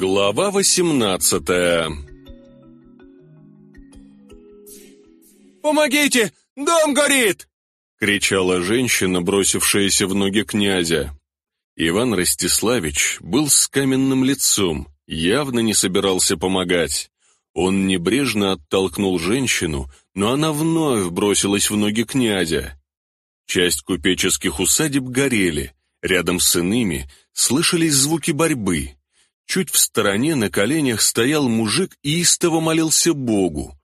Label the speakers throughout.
Speaker 1: Глава восемнадцатая
Speaker 2: «Помогите! Дом горит!»
Speaker 1: — кричала женщина, бросившаяся в ноги князя. Иван Ростиславич был с каменным лицом, явно не собирался помогать. Он небрежно оттолкнул женщину, но она вновь бросилась в ноги князя. Часть купеческих усадеб горели, рядом с иными слышались звуки борьбы. Чуть в стороне на коленях стоял мужик и истово молился Богу.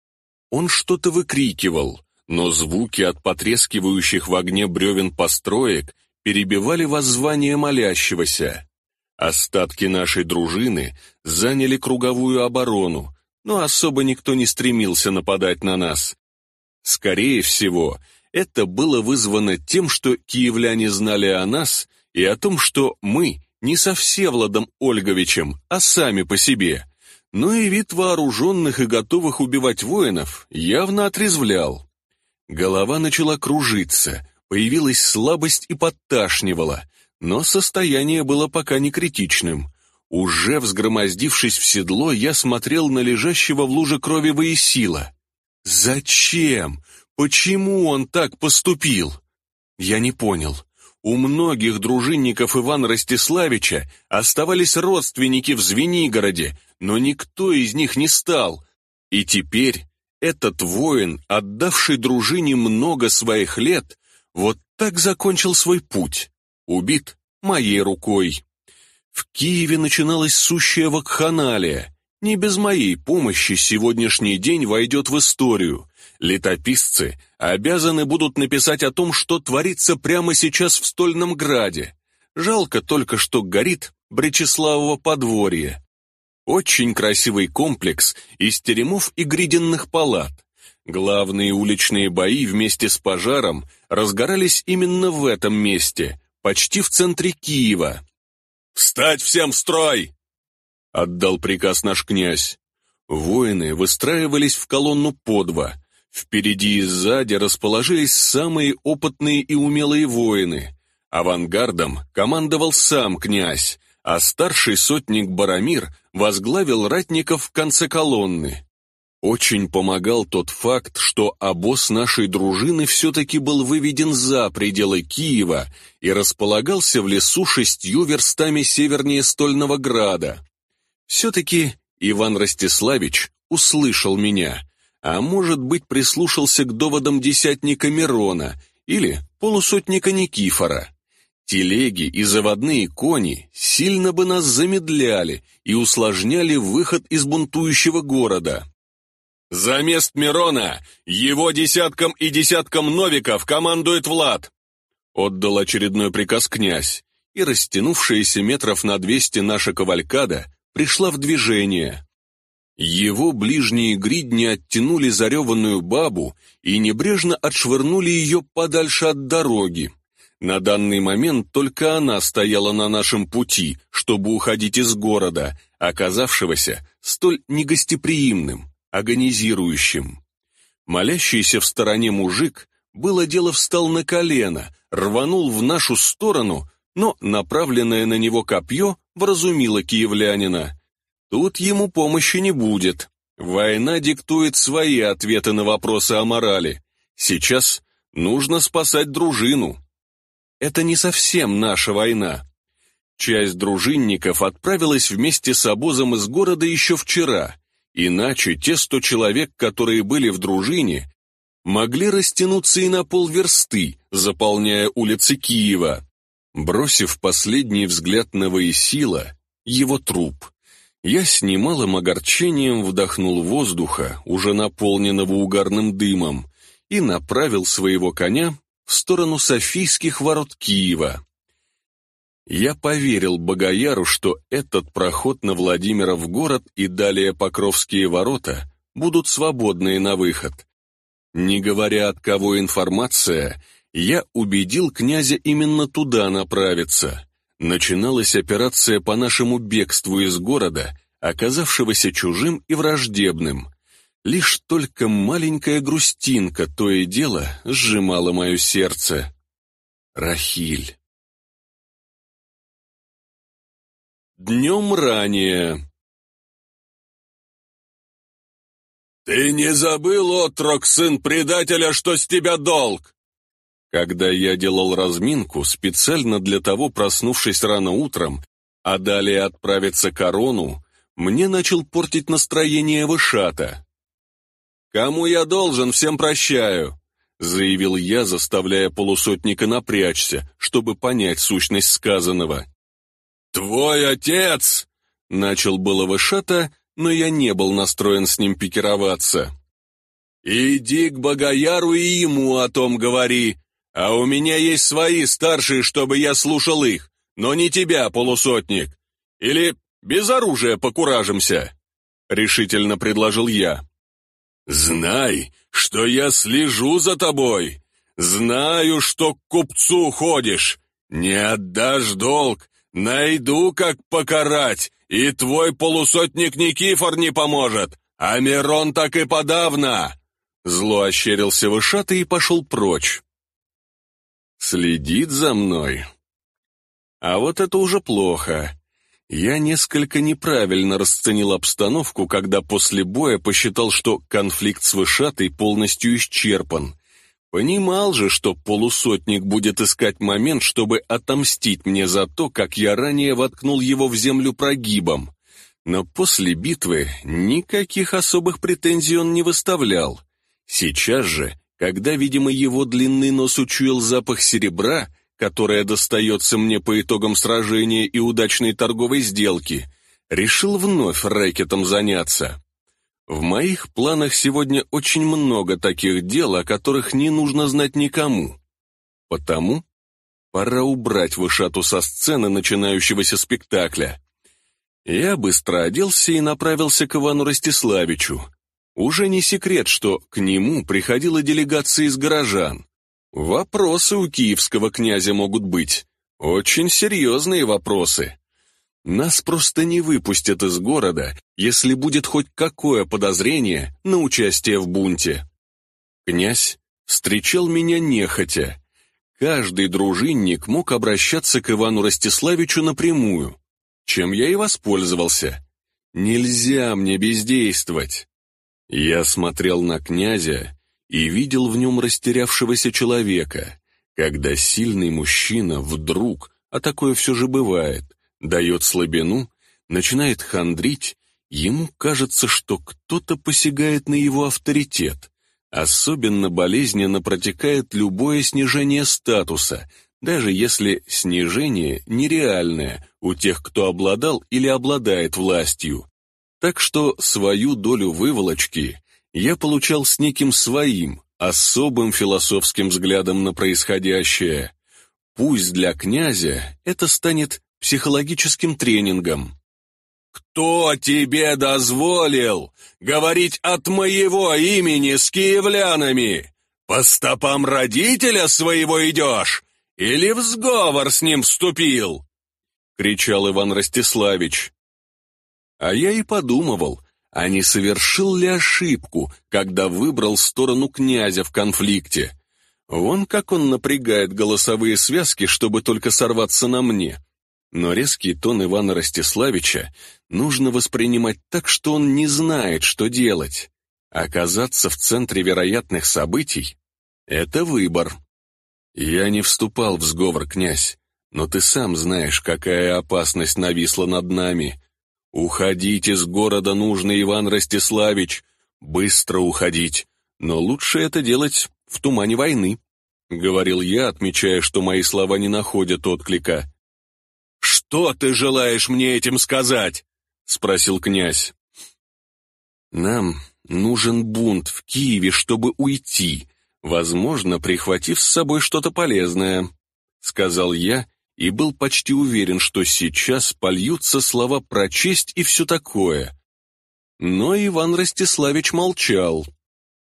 Speaker 1: Он что-то выкрикивал, но звуки от потрескивающих в огне бревен построек перебивали воззвание молящегося. Остатки нашей дружины заняли круговую оборону, но особо никто не стремился нападать на нас. Скорее всего, это было вызвано тем, что киевляне знали о нас и о том, что мы не со Всевладом Ольговичем, а сами по себе. Но и вид вооруженных и готовых убивать воинов явно отрезвлял. Голова начала кружиться, появилась слабость и подташнивала, но состояние было пока не критичным. Уже взгромоздившись в седло, я смотрел на лежащего в луже крови Воисила. Зачем? Почему он так поступил? Я не понял. У многих дружинников Ивана Ростиславича оставались родственники в Звенигороде, но никто из них не стал. И теперь этот воин, отдавший дружине много своих лет, вот так закончил свой путь. Убит моей рукой. В Киеве начиналась сущая вакханалия. Не без моей помощи сегодняшний день войдет в историю. Летописцы обязаны будут написать о том, что творится прямо сейчас в Стольном Граде. Жалко только, что горит Бречеславово подворье. Очень красивый комплекс из теремов и гриденных палат. Главные уличные бои вместе с пожаром разгорались именно в этом месте, почти в центре Киева. «Встать всем в строй!» — отдал приказ наш князь. Воины выстраивались в колонну по два, Впереди и сзади расположились самые опытные и умелые воины. Авангардом командовал сам князь, а старший сотник Барамир возглавил ратников в конце колонны. Очень помогал тот факт, что обоз нашей дружины все-таки был выведен за пределы Киева и располагался в лесу шестью верстами севернее Стольного Града. Все-таки Иван Ростиславич услышал меня — а может быть прислушался к доводам десятника Мирона или полусотника Никифора. Телеги и заводные кони сильно бы нас замедляли и усложняли выход из бунтующего города. «За мест Мирона его десяткам и десяткам новиков командует Влад!» Отдал очередной приказ князь, и растянувшаяся метров на двести наша кавалькада пришла в движение. Его ближние гридни оттянули зареванную бабу и небрежно отшвырнули ее подальше от дороги. На данный момент только она стояла на нашем пути, чтобы уходить из города, оказавшегося столь негостеприимным, агонизирующим. Молящийся в стороне мужик, было дело встал на колено, рванул в нашу сторону, но направленное на него копье вразумило киевлянина. Тут ему помощи не будет. Война диктует свои ответы на вопросы о морали. Сейчас нужно спасать дружину. Это не совсем наша война. Часть дружинников отправилась вместе с обозом из города еще вчера, иначе те сто человек, которые были в дружине, могли растянуться и на полверсты, заполняя улицы Киева. Бросив последний взгляд на Воисила, его труп – я с немалым огорчением вдохнул воздуха, уже наполненного угарным дымом, и направил своего коня в сторону Софийских ворот Киева. Я поверил Богояру, что этот проход на Владимиров город и далее Покровские ворота будут свободные на выход. Не говоря от кого информация, я убедил князя именно туда направиться. Начиналась операция по нашему бегству из города, оказавшегося чужим и враждебным. Лишь только маленькая грустинка то и дело сжимала мое сердце. Рахиль. Днем ранее. «Ты не забыл, отрок, сын предателя, что с тебя долг?» Когда я делал разминку, специально для того, проснувшись рано утром, а далее отправиться к Арону, мне начал портить настроение Вышата. «Кому я должен, всем прощаю», — заявил я, заставляя полусотника напрячься, чтобы понять сущность сказанного. «Твой отец!» — начал было Вышата, но я не был настроен с ним пикироваться. «Иди к Богояру и ему о том говори, а у меня есть свои старшие, чтобы я слушал их, но не тебя, полусотник. Или без оружия покуражимся», — решительно предложил я. «Знай, что я слежу за тобой. Знаю, что к купцу ходишь. Не отдашь долг, найду, как покарать, и твой полусотник Никифор не поможет, а Мирон так и подавно!» Зло ощерился вышатый и пошел прочь. «Следит за мной. А вот это уже плохо. Я несколько неправильно расценил обстановку, когда после боя посчитал, что конфликт с Вышатой полностью исчерпан. Понимал же, что полусотник будет искать момент, чтобы отомстить мне за то, как я ранее воткнул его в землю прогибом. Но после битвы никаких особых претензий он не выставлял. Сейчас же, когда, видимо, его длинный нос учуял запах серебра, которая достается мне по итогам сражения и удачной торговой сделки, решил вновь рэкетом заняться. В моих планах сегодня очень много таких дел, о которых не нужно знать никому. Потому пора убрать вышату со сцены начинающегося спектакля. Я быстро оделся и направился к Ивану Ростиславичу. Уже не секрет, что к нему приходила делегация из горожан. Вопросы у киевского князя могут быть. Очень серьезные вопросы. Нас просто не выпустят из города, если будет хоть какое подозрение на участие в бунте. Князь встречал меня нехотя. Каждый дружинник мог обращаться к Ивану Ростиславичу напрямую, чем я и воспользовался. Нельзя мне бездействовать. Я смотрел на князя и видел в нем растерявшегося человека, когда сильный мужчина вдруг, а такое все же бывает, дает слабину, начинает хандрить, ему кажется, что кто-то посягает на его авторитет. Особенно болезненно протекает любое снижение статуса, даже если снижение нереальное у тех, кто обладал или обладает властью. Так что свою долю выволочки я получал с неким своим, особым философским взглядом на происходящее. Пусть для князя это станет психологическим тренингом. «Кто тебе дозволил говорить от моего имени с киевлянами? По стопам родителя своего идешь? Или в сговор с ним вступил?» — кричал Иван Ростиславич. А я и подумывал, а не совершил ли ошибку, когда выбрал сторону князя в конфликте. Вон как он напрягает голосовые связки, чтобы только сорваться на мне. Но резкий тон Ивана Ростиславича нужно воспринимать так, что он не знает, что делать. Оказаться в центре вероятных событий — это выбор. Я не вступал в сговор, князь, но ты сам знаешь, какая опасность нависла над нами — «Уходить из города нужно, Иван Ростиславич! Быстро уходить! Но лучше это делать в тумане войны», — говорил я, отмечая, что мои слова не находят отклика. «Что ты желаешь мне этим сказать?» — спросил князь. «Нам нужен бунт в Киеве, чтобы уйти, возможно, прихватив с собой что-то полезное», — сказал я, и был почти уверен, что сейчас польются слова про честь и все такое. Но Иван Ростиславич молчал.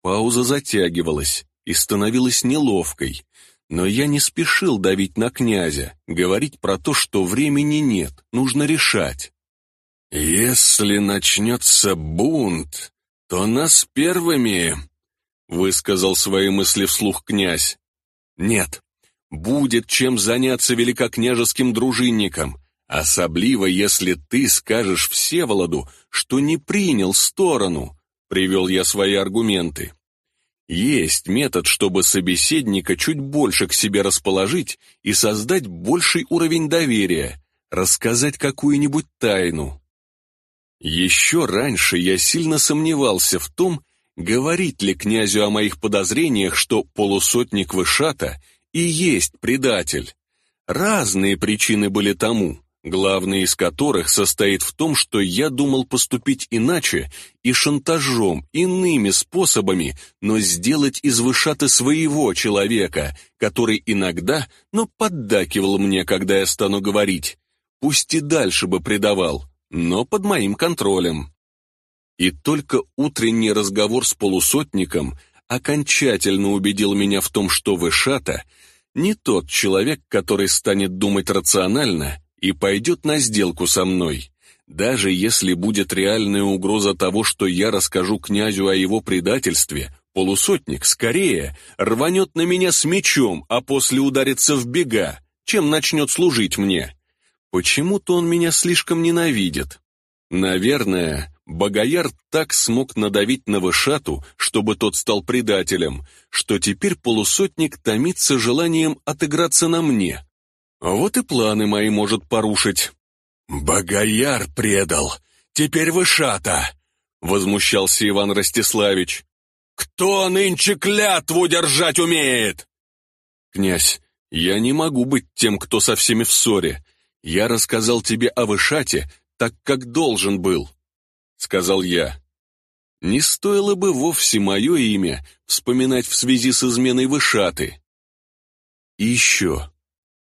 Speaker 1: Пауза затягивалась и становилась неловкой, но я не спешил давить на князя, говорить про то, что времени нет, нужно решать. «Если начнется бунт, то нас первыми», — высказал свои мысли вслух князь. «Нет, Будет чем заняться великокняжеским дружинникам, особливо если ты скажешь Всеволоду, что не принял сторону, привел я свои аргументы. Есть метод, чтобы собеседника чуть больше к себе расположить и создать больший уровень доверия, рассказать какую-нибудь тайну. Еще раньше я сильно сомневался в том, говорить ли князю о моих подозрениях, что полусотник Вышата и есть предатель. Разные причины были тому главный из которых состоит в том, что я думал поступить иначе и шантажом, иными способами, но сделать из вышаты своего человека, который иногда, но поддакивал мне, когда я стану говорить. Пусть и дальше бы предавал, но под моим контролем. И только утренний разговор с полусотником окончательно убедил меня в том, что Вышата не тот человек, который станет думать рационально и пойдет на сделку со мной. Даже если будет реальная угроза того, что я расскажу князю о его предательстве, полусотник скорее рванет на меня с мечом, а после ударится в бега, чем начнет служить мне. Почему-то он меня слишком ненавидит. Наверное, Богояр так смог надавить на Вышату, чтобы тот стал предателем, что теперь полусотник томится желанием отыграться на мне. Вот и планы мои может порушить.
Speaker 2: «Богояр предал! Теперь вышата!» — возмущался Иван Ростиславич. «Кто нынче клятву держать умеет?»
Speaker 1: «Князь, я не могу быть тем, кто со всеми в ссоре. Я рассказал тебе о Вышате, так как должен был», — сказал я. Не стоило бы вовсе мое имя вспоминать в связи с изменой Вышаты. И еще,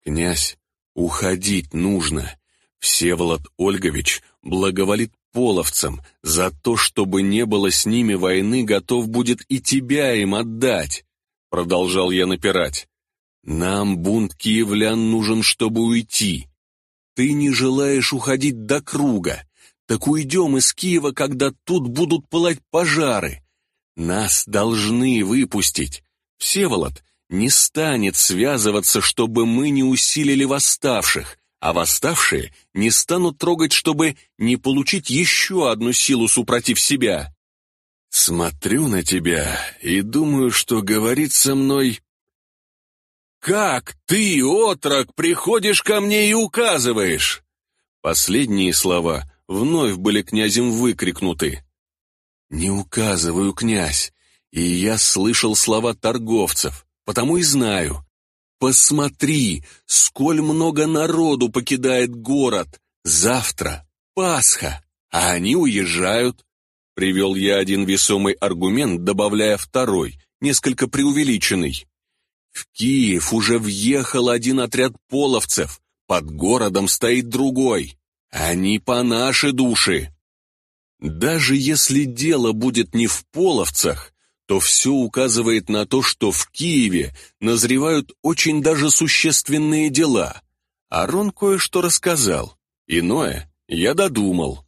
Speaker 1: «Князь, уходить нужно. Всеволод Ольгович благоволит половцам, за то, чтобы не было с ними войны, готов будет и тебя им отдать», продолжал я напирать. «Нам бунт киевлян нужен, чтобы уйти. Ты не желаешь уходить до круга, так уйдем из Киева, когда тут будут пылать пожары. Нас должны выпустить. Всеволод, не станет связываться, чтобы мы не усилили восставших, а восставшие не станут трогать, чтобы не получить еще одну силу супротив себя. Смотрю на тебя и думаю, что говорит со мной... «Как ты, отрок, приходишь ко мне и указываешь?» Последние слова вновь были князем выкрикнуты. «Не указываю, князь, и я слышал слова торговцев потому и знаю. Посмотри, сколь много народу покидает город. Завтра Пасха, а они уезжают. Привел я один весомый аргумент, добавляя второй, несколько преувеличенный. В Киев уже въехал один отряд половцев, под городом стоит другой. Они по нашей душе. Даже если дело будет не в половцах, то все указывает на то, что в Киеве назревают очень даже существенные дела. Арон кое-что рассказал. Иное я додумал.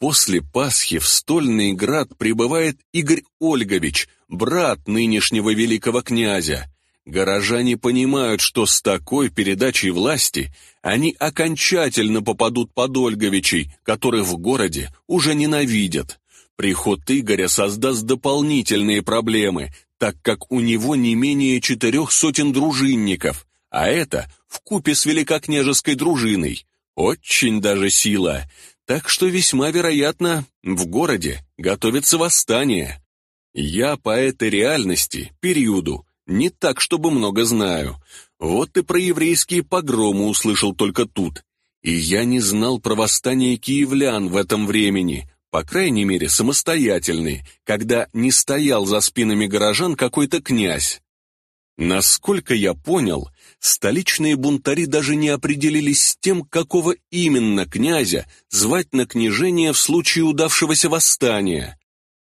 Speaker 1: После Пасхи в Стольный град прибывает Игорь Ольгович, брат нынешнего великого князя. Горожане понимают, что с такой передачей власти они окончательно попадут под Ольговичей, которых в городе уже ненавидят. Приход Игоря создаст дополнительные проблемы, так как у него не менее четырех сотен дружинников, а это в купе с великокняжеской дружиной. Очень даже сила. Так что весьма вероятно, в городе готовится восстание. Я по этой реальности, периоду, не так, чтобы много знаю. Вот и про еврейские погромы услышал только тут. И я не знал про восстание киевлян в этом времени, по крайней мере, самостоятельный, когда не стоял за спинами горожан какой-то князь. Насколько я понял, столичные бунтари даже не определились с тем, какого именно князя звать на княжение в случае удавшегося восстания.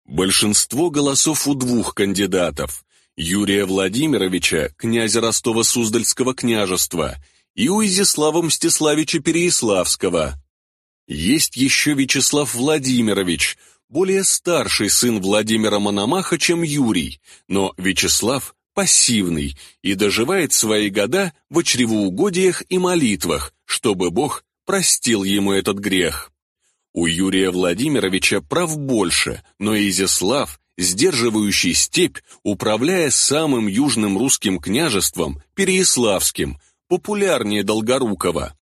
Speaker 1: Большинство голосов у двух кандидатов – Юрия Владимировича, князя Ростова-Суздальского княжества, и у Мстиславича Переяславского. Есть еще Вячеслав Владимирович, более старший сын Владимира Мономаха, чем Юрий, но Вячеслав пассивный и доживает свои года в чревоугодиях и молитвах, чтобы Бог простил ему этот грех. У Юрия Владимировича прав больше, но Изяслав, сдерживающий степь, управляя самым южным русским княжеством, Переяславским, популярнее Долгорукова.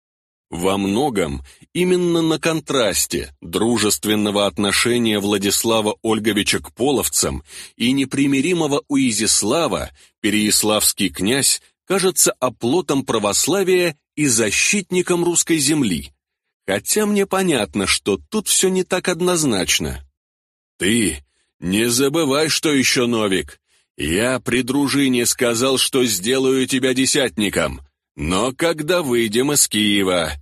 Speaker 1: Во многом именно на контрасте дружественного отношения Владислава Ольговича к половцам и непримиримого у Изяслава Переяславский князь кажется оплотом православия и защитником русской земли. Хотя мне понятно, что тут все не так однозначно. Ты не забывай, что еще Новик. Я при дружине сказал, что сделаю тебя десятником, но когда выйдем из Киева,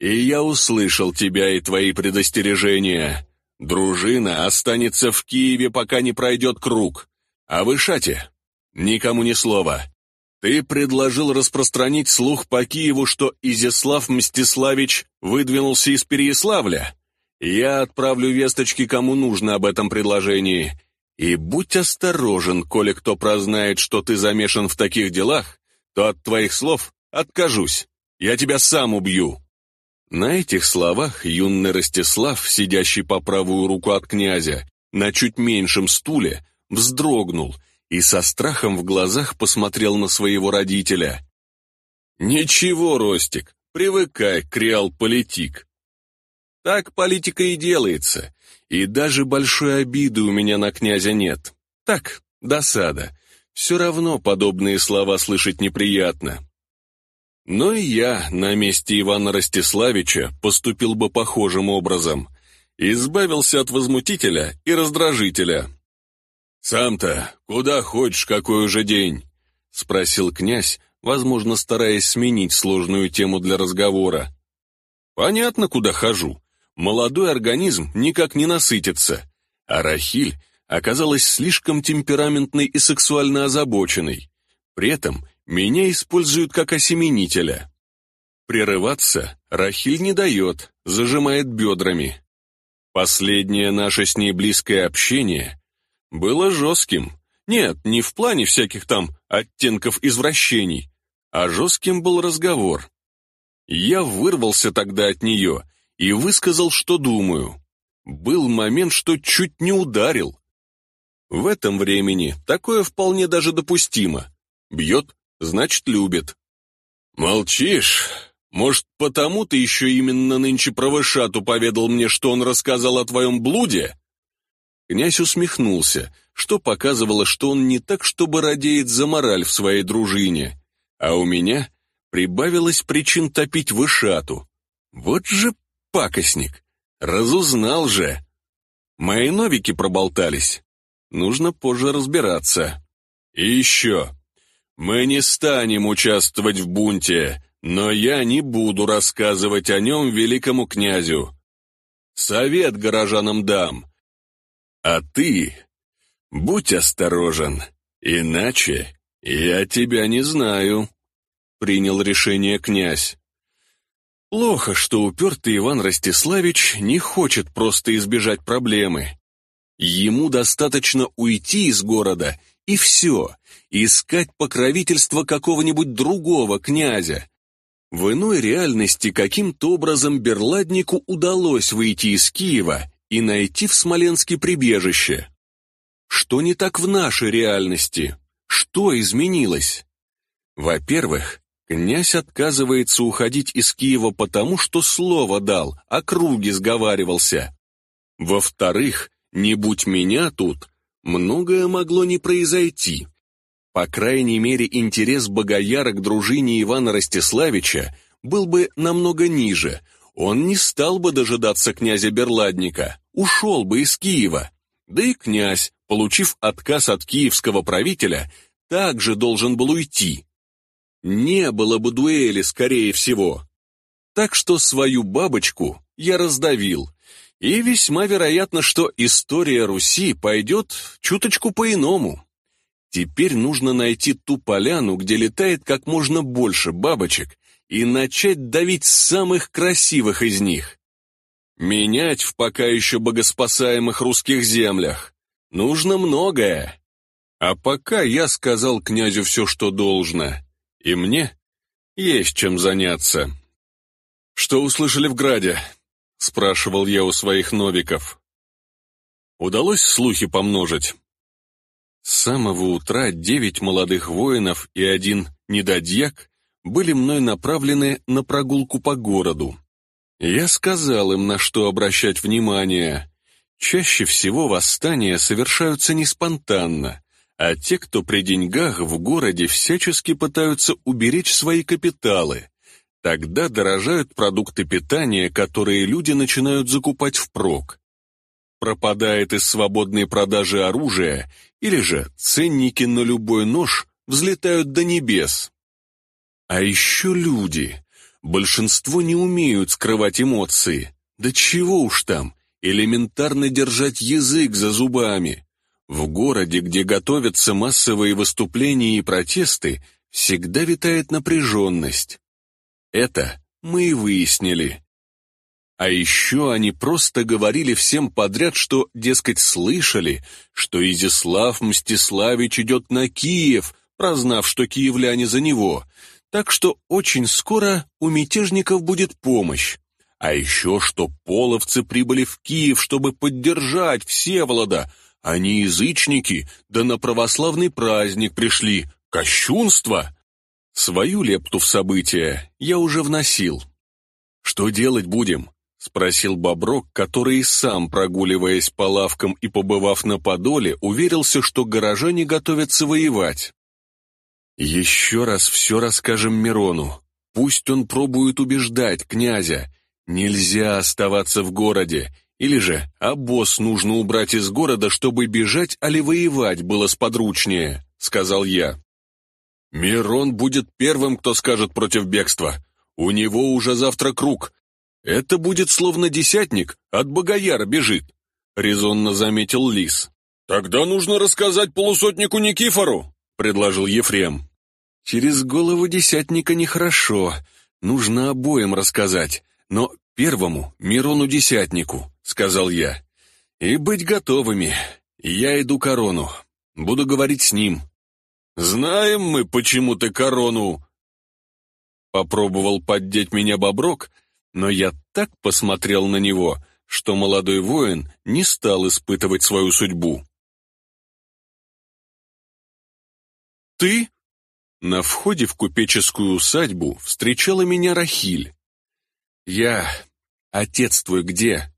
Speaker 1: и я услышал тебя и твои предостережения, дружина останется в Киеве, пока не пройдет круг, а в Ишате никому ни слова. Ты предложил распространить слух по Киеву, что Изяслав Мстиславич выдвинулся из Переяславля. Я отправлю весточки, кому нужно об этом предложении. И будь осторожен, коли кто прознает, что ты замешан в таких делах, то от твоих слов откажусь. Я тебя сам убью». На этих словах юный Ростислав, сидящий по правую руку от князя, на чуть меньшем стуле, вздрогнул и со страхом в глазах посмотрел на своего родителя. «Ничего, Ростик, привыкай к реал-политик. Так политика и делается, и даже большой обиды у меня на князя нет. Так, досада. Все равно подобные слова слышать неприятно. Но и я на месте Ивана Ростиславича поступил бы похожим образом. Избавился от возмутителя и раздражителя. «Сам-то куда хочешь, какой уже день?» — спросил князь, возможно, стараясь сменить сложную тему для разговора. «Понятно, куда хожу. Молодой организм никак не насытится, а Рахиль оказалась слишком темпераментной и сексуально озабоченной. При этом меня используют как осеменителя. Прерываться Рахиль не дает, зажимает бедрами. Последнее наше с ней близкое общение было жестким. Нет, не в плане всяких там оттенков извращений, а жестким был разговор. Я вырвался тогда от нее и высказал, что думаю. Был момент, что чуть не ударил. В этом времени такое вполне даже допустимо. Бьет, значит, любит. Молчишь? Может, потому ты еще именно нынче правышату поведал мне, что он рассказал о твоем блуде? Князь усмехнулся, что показывало, что он не так, чтобы радеет за мораль в своей дружине, а у меня прибавилось причин топить вышату. Вот же пакостник! Разузнал же! Мои новики проболтались. Нужно позже разбираться. И еще. Мы не станем участвовать в бунте, но я не буду рассказывать о нем великому князю. Совет горожанам дам, а ты будь осторожен, иначе я тебя не знаю», — принял решение князь. Плохо, что упертый Иван Ростиславич не хочет просто избежать проблемы. Ему достаточно уйти из города и все, искать покровительство какого-нибудь другого князя. В иной реальности каким-то образом Берладнику удалось выйти из Киева и найти в Смоленске прибежище. Что не так в нашей реальности? Что изменилось? Во-первых, князь отказывается уходить из Киева потому, что слово дал, о круге сговаривался. Во-вторых, не будь меня тут, многое могло не произойти. По крайней мере, интерес Богояра к дружине Ивана Ростиславича был бы намного ниже – он не стал бы дожидаться князя Берладника, ушел бы из Киева. Да и князь, получив отказ от киевского правителя, также должен был уйти. Не было бы дуэли, скорее всего. Так что свою бабочку я раздавил, и весьма вероятно, что история Руси пойдет чуточку по-иному. Теперь нужно найти ту поляну, где летает как можно больше бабочек, и начать давить самых красивых из них. Менять в пока еще богоспасаемых русских землях нужно многое. А пока я сказал князю все, что должно, и мне есть чем заняться. Что услышали в Граде? — спрашивал я у своих новиков. Удалось слухи помножить. С самого утра девять молодых воинов и один недодьяк были мной направлены на прогулку по городу. Я сказал им, на что обращать внимание. Чаще всего восстания совершаются не спонтанно, а те, кто при деньгах в городе всячески пытаются уберечь свои капиталы. Тогда дорожают продукты питания, которые люди начинают закупать впрок. Пропадает из свободной продажи оружия, или же ценники на любой нож взлетают до небес. А еще люди. Большинство не умеют скрывать эмоции. Да чего уж там, элементарно держать язык за зубами. В городе, где готовятся массовые выступления и протесты, всегда витает напряженность. Это мы и выяснили. А еще они просто говорили всем подряд, что, дескать, слышали, что Изяслав Мстиславич идет на Киев, прознав, что киевляне за него, так что очень скоро у мятежников будет помощь. А еще что половцы прибыли в Киев, чтобы поддержать Всеволода, они язычники, да на православный праздник пришли. Кощунство! Свою лепту в события я уже вносил. «Что делать будем?» — спросил Боброк, который сам, прогуливаясь по лавкам и побывав на Подоле, уверился, что горожане готовятся воевать. «Еще раз все расскажем Мирону. Пусть он пробует убеждать князя. Нельзя оставаться в городе. Или же обоз нужно убрать из города, чтобы бежать, али воевать было сподручнее», — сказал я. «Мирон будет первым, кто скажет против бегства. У него уже завтра круг. Это будет словно десятник, от Богояра бежит», — резонно заметил Лис. «Тогда нужно рассказать полусотнику Никифору», — предложил Ефрем. «Через голову десятника нехорошо. Нужно обоим рассказать, но первому Мирону-десятнику сказал я. «И быть готовыми. Я иду корону. Буду говорить с ним». «Знаем мы, почему ты корону...» Попробовал поддеть меня Боброк, но я так посмотрел на него, что молодой воин не стал испытывать свою судьбу. «Ты?» На входе в купеческую усадьбу встречала меня Рахиль. «Я... Отец твой где?» —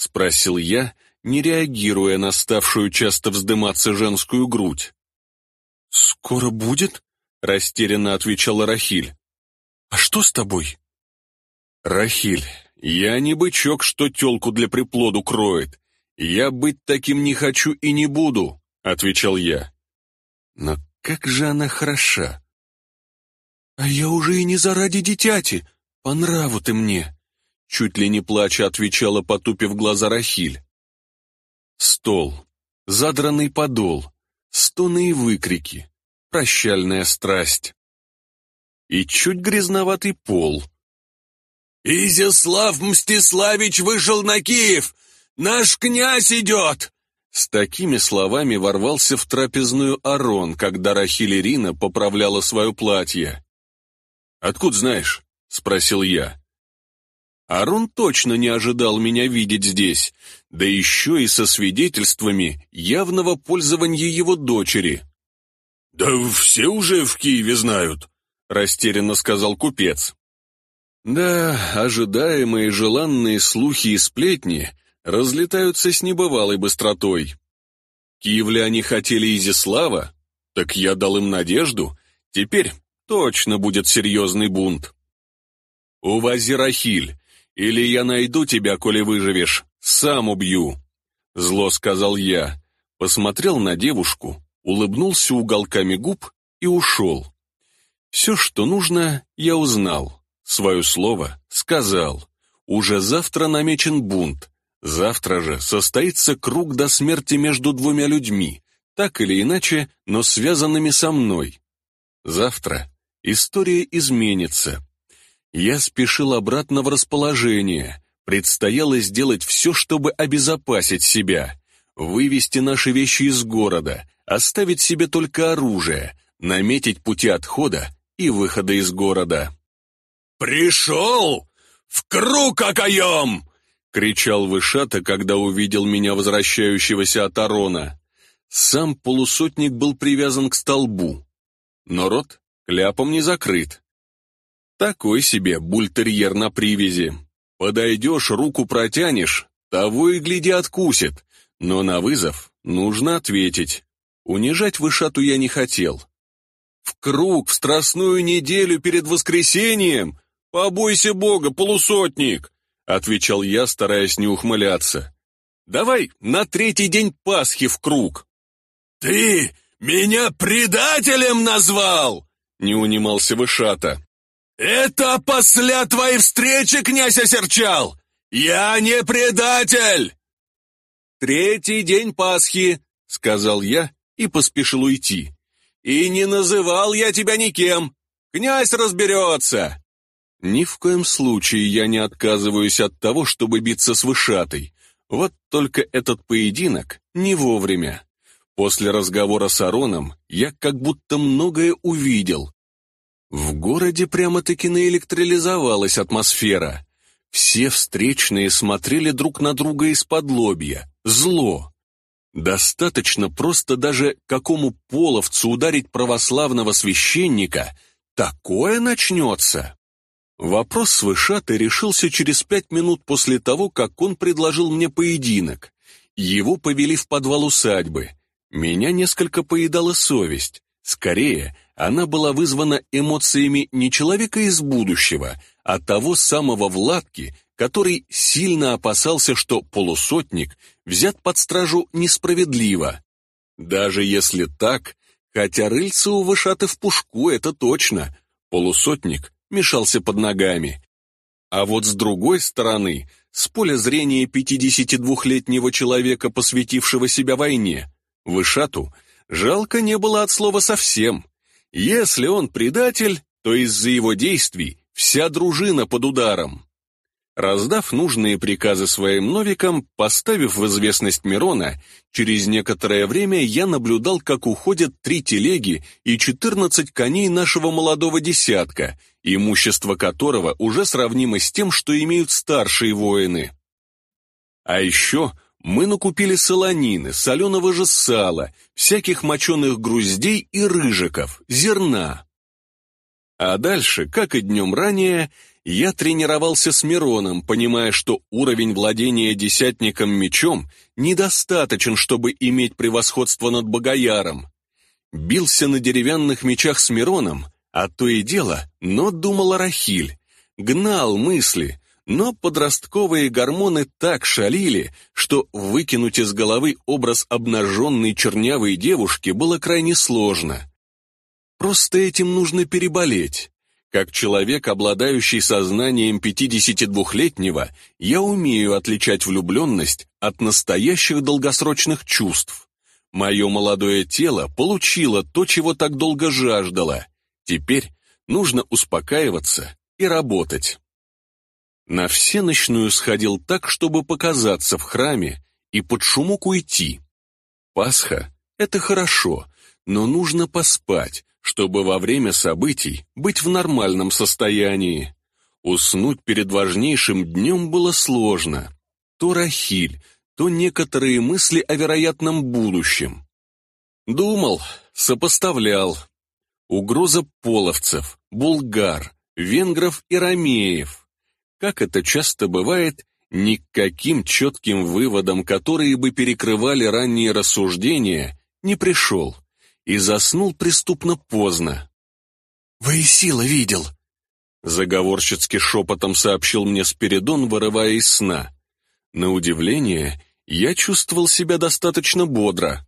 Speaker 1: спросил я, не реагируя на ставшую часто вздыматься женскую грудь. «Скоро будет?» — растерянно отвечала Рахиль. «А что с тобой?» «Рахиль, я не бычок, что тёлку для приплоду кроет. Я быть таким не хочу и не буду», — отвечал я. «Но как же она хороша!» «А я уже и не заради дитяти, по нраву ты мне!» Чуть ли не плача отвечала, потупив глаза Рахиль. Стол, задранный подол, стоны и выкрики, прощальная страсть. И чуть грязноватый пол.
Speaker 2: «Изяслав Мстиславич вышел на Киев! Наш князь идет!»
Speaker 1: С такими словами ворвался в трапезную Арон, когда Рахиль Ирина поправляла свое платье. «Откуда знаешь?» — спросил я. Арон точно не ожидал меня видеть здесь, да еще и со свидетельствами явного пользования его дочери.
Speaker 2: «Да все уже в Киеве знают», — растерянно сказал купец.
Speaker 1: Да, ожидаемые желанные слухи и сплетни разлетаются с небывалой быстротой. Киевляне хотели Изислава, так я дал им надежду, теперь точно будет серьезный бунт. «Увози Рахиль, или я найду тебя, коли выживешь, сам убью!» Зло сказал я, посмотрел на девушку, улыбнулся уголками губ и ушел. Все, что нужно, я узнал. Свое слово сказал. Уже завтра намечен бунт. Завтра же состоится круг до смерти между двумя людьми, так или иначе, но связанными со мной. Завтра история изменится. Я спешил обратно в расположение. Предстояло сделать все, чтобы обезопасить себя. Вывести наши вещи из города, оставить себе только оружие, наметить пути отхода и выхода из города.
Speaker 2: «Пришел! В круг окоем!»
Speaker 1: — кричал Вышата, когда увидел меня возвращающегося от Арона. Сам полусотник был привязан к столбу, но рот кляпом не закрыт. Такой себе бультерьер на привязи. Подойдешь, руку протянешь, того и гляди откусит, но на вызов нужно ответить. Унижать Вышату я не хотел. В круг, в страстную неделю перед воскресением? Побойся Бога, полусотник! Отвечал я, стараясь не ухмыляться. Давай на третий день Пасхи в круг.
Speaker 2: «Ты меня предателем назвал!»
Speaker 1: — не унимался Вышата.
Speaker 2: «Это после твоей встречи князь осерчал! Я не предатель!»
Speaker 1: «Третий день Пасхи», — сказал я и поспешил уйти. «И не называл я тебя никем. Князь разберется!» Ни в коем случае я не отказываюсь от того, чтобы биться с Вышатой. Вот только этот поединок не вовремя. После разговора с Ароном я как будто многое увидел. В городе прямо-таки наэлектролизовалась атмосфера. Все встречные смотрели друг на друга из-под лобья. Зло. Достаточно просто даже какому половцу ударить православного священника, такое начнется. Вопрос с Вышатой решился через пять минут после того, как он предложил мне поединок. Его повели в подвал усадьбы. Меня несколько поедала совесть. Скорее, она была вызвана эмоциями не человека из будущего, а того самого Владки, который сильно опасался, что полусотник взят под стражу несправедливо. Даже если так, хотя рыльца у вышаты в пушку, это точно, полусотник мешался под ногами. А вот с другой стороны, с поля зрения 52-летнего человека, посвятившего себя войне, Вышату жалко не было от слова совсем. Если он предатель, то из-за его действий вся дружина под ударом. Раздав нужные приказы своим новикам, поставив в известность Мирона, через некоторое время я наблюдал, как уходят три телеги и четырнадцать коней нашего молодого десятка, имущество которого уже сравнимо с тем, что имеют старшие воины. А еще мы накупили солонины, соленого же сала, всяких моченых груздей и рыжиков, зерна. А дальше, как и днем ранее, я тренировался с Мироном, понимая, что уровень владения десятником мечом недостаточен, чтобы иметь превосходство над Богояром. Бился на деревянных мечах с Мироном, а то и дело, но думал Рахиль. Гнал мысли, но подростковые гормоны так шалили, что выкинуть из головы образ обнаженной чернявой девушки было крайне сложно. Просто этим нужно переболеть. Как человек, обладающий сознанием 52-летнего, я умею отличать влюбленность от настоящих долгосрочных чувств. Мое молодое тело получило то, чего так долго жаждало. Теперь нужно успокаиваться и работать. На всеночную сходил так, чтобы показаться в храме и под шумок уйти. Пасха — это хорошо, но нужно поспать, чтобы во время событий быть в нормальном состоянии. Уснуть перед важнейшим днем было сложно. То Рахиль, то некоторые мысли о вероятном будущем. Думал, сопоставлял. Угроза половцев, булгар, венгров и ромеев как это часто бывает, никаким четким выводом, которые бы перекрывали ранние рассуждения, не пришел и заснул преступно поздно. «Воисила видел!» Заговорщицки шепотом сообщил мне Спиридон, вырывая из сна. На удивление, я чувствовал себя достаточно бодро.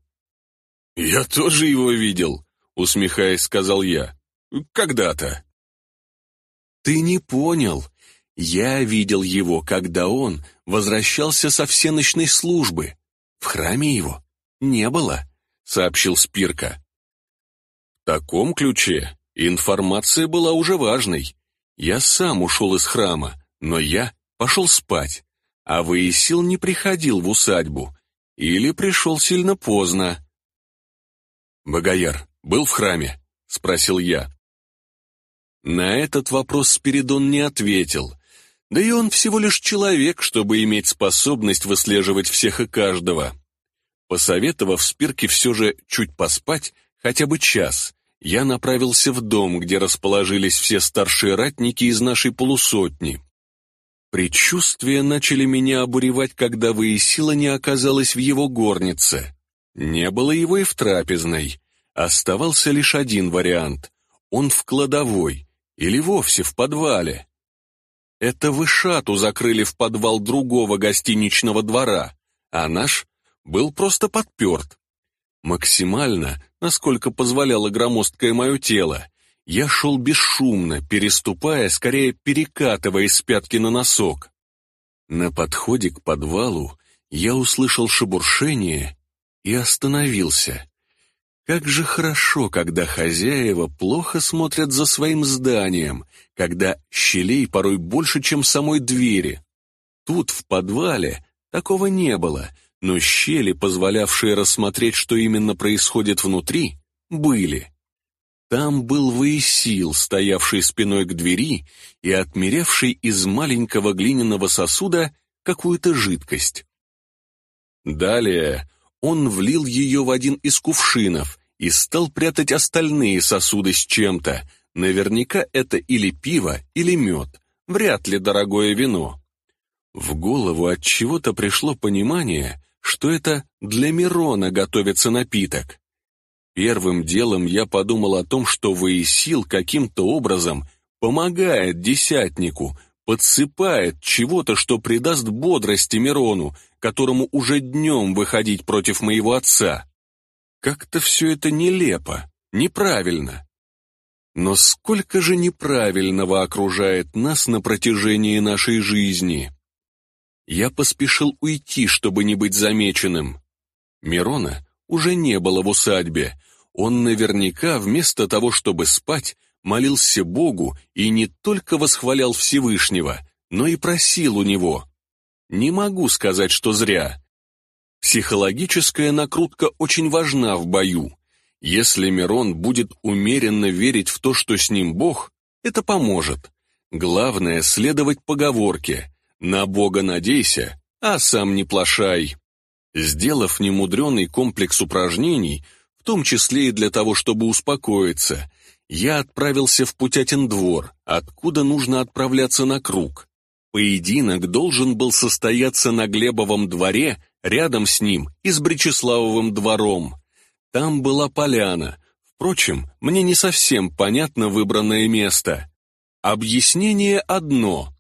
Speaker 1: «Я тоже его видел», — усмехаясь, сказал я. «Когда-то». «Ты не понял. Я видел его, когда он возвращался со всеночной службы. В храме его не было, сообщил Спирка. В таком ключе информация была уже важной. Я сам ушел из храма, но я пошел спать, а Воисил не приходил в усадьбу или пришел сильно поздно. «Богояр был в храме?» — спросил я. На этот вопрос Спиридон не ответил, Да и он всего лишь человек, чтобы иметь способность выслеживать всех и каждого. Посоветовав Спирке все же чуть поспать, хотя бы час, я направился в дом, где расположились все старшие ратники из нашей полусотни. Предчувствия начали меня обуревать, когда Воесила не оказалась в его горнице. Не было его и в трапезной. Оставался лишь один вариант. Он в кладовой или вовсе в подвале. Это Вышату закрыли в подвал другого гостиничного двора, а наш был просто подперт. Максимально, насколько позволяло громоздкое мое тело, я шел бесшумно, переступая, скорее перекатывая с пятки на носок. На подходе к подвалу я услышал шебуршение и остановился. Как же хорошо, когда хозяева плохо смотрят за своим зданием, когда щелей порой больше, чем самой двери. Тут, в подвале, такого не было, но щели, позволявшие рассмотреть, что именно происходит внутри, были. Там был Воисил, стоявший спиной к двери и отмерявший из маленького глиняного сосуда какую-то жидкость. Далее он влил ее в один из кувшинов и стал прятать остальные сосуды с чем-то. Наверняка это или пиво, или мед, вряд ли дорогое вино. В голову от чего-то пришло понимание, что это для Мирона готовится напиток. Первым делом я подумал о том, что Воисил каким-то образом помогает десятнику, подсыпает чего-то, что придаст бодрости Мирону, которому уже днем выходить против моего отца. Как-то все это нелепо, неправильно. Но сколько же неправильного окружает нас на протяжении нашей жизни. Я поспешил уйти, чтобы не быть замеченным. Мирона уже не было в усадьбе. Он наверняка вместо того, чтобы спать, молился Богу и не только восхвалял Всевышнего, но и просил у него. Не могу сказать, что зря. Психологическая накрутка очень важна в бою. Если Мирон будет умеренно верить в то, что с ним Бог, это поможет. Главное — следовать поговорке «На Бога надейся, а сам не плашай». Сделав немудренный комплекс упражнений, в том числе и для того, чтобы успокоиться, я отправился в Путятин двор, откуда нужно отправляться на круг. Поединок должен был состояться на Глебовом дворе, рядом с ним и с Бречеславовым двором. Там была поляна. Впрочем, мне не совсем понятно выбранное место. Объяснение одно.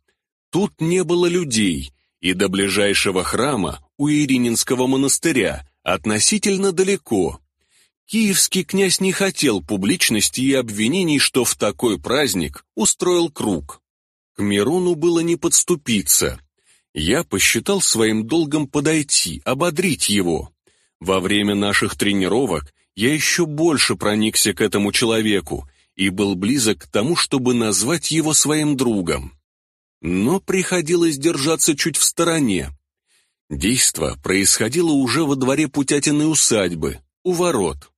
Speaker 1: Тут не было людей, и до ближайшего храма у Ирининского монастыря относительно далеко. Киевский князь не хотел публичности и обвинений, что в такой праздник устроил круг. К Мирону было не подступиться. Я посчитал своим долгом подойти, ободрить его. Во время наших тренировок я еще больше проникся к этому человеку и был близок к тому, чтобы назвать его своим другом. Но приходилось держаться чуть в стороне. Действо происходило уже во дворе Путятиной усадьбы, у ворот.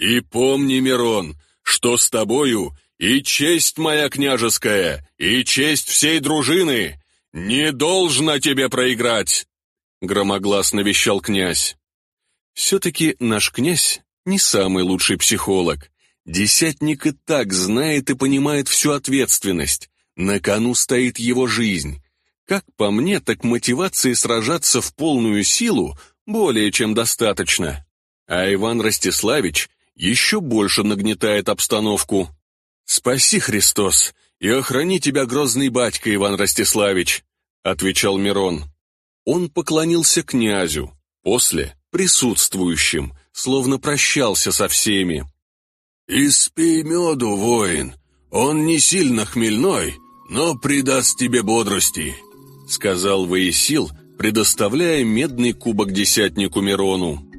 Speaker 1: «И помни, Мирон, что с тобою и честь моя княжеская, и честь всей дружины не должна тебе проиграть!» Громогласно вещал князь. Все-таки наш князь не самый лучший психолог. Десятник и так знает и понимает всю ответственность. На кону стоит его жизнь. Как по мне, так мотивации сражаться в полную силу более чем достаточно. А Иван Ростиславич еще больше нагнетает обстановку. «Спаси, Христос, и охрани тебя, грозный батька Иван Ростиславич», — отвечал Мирон. Он поклонился князю, после — присутствующим, словно прощался со всеми.
Speaker 2: «Испей меду, воин, он не сильно хмельной, но придаст тебе бодрости», —
Speaker 1: сказал Воесил, предоставляя медный кубок десятнику Мирону.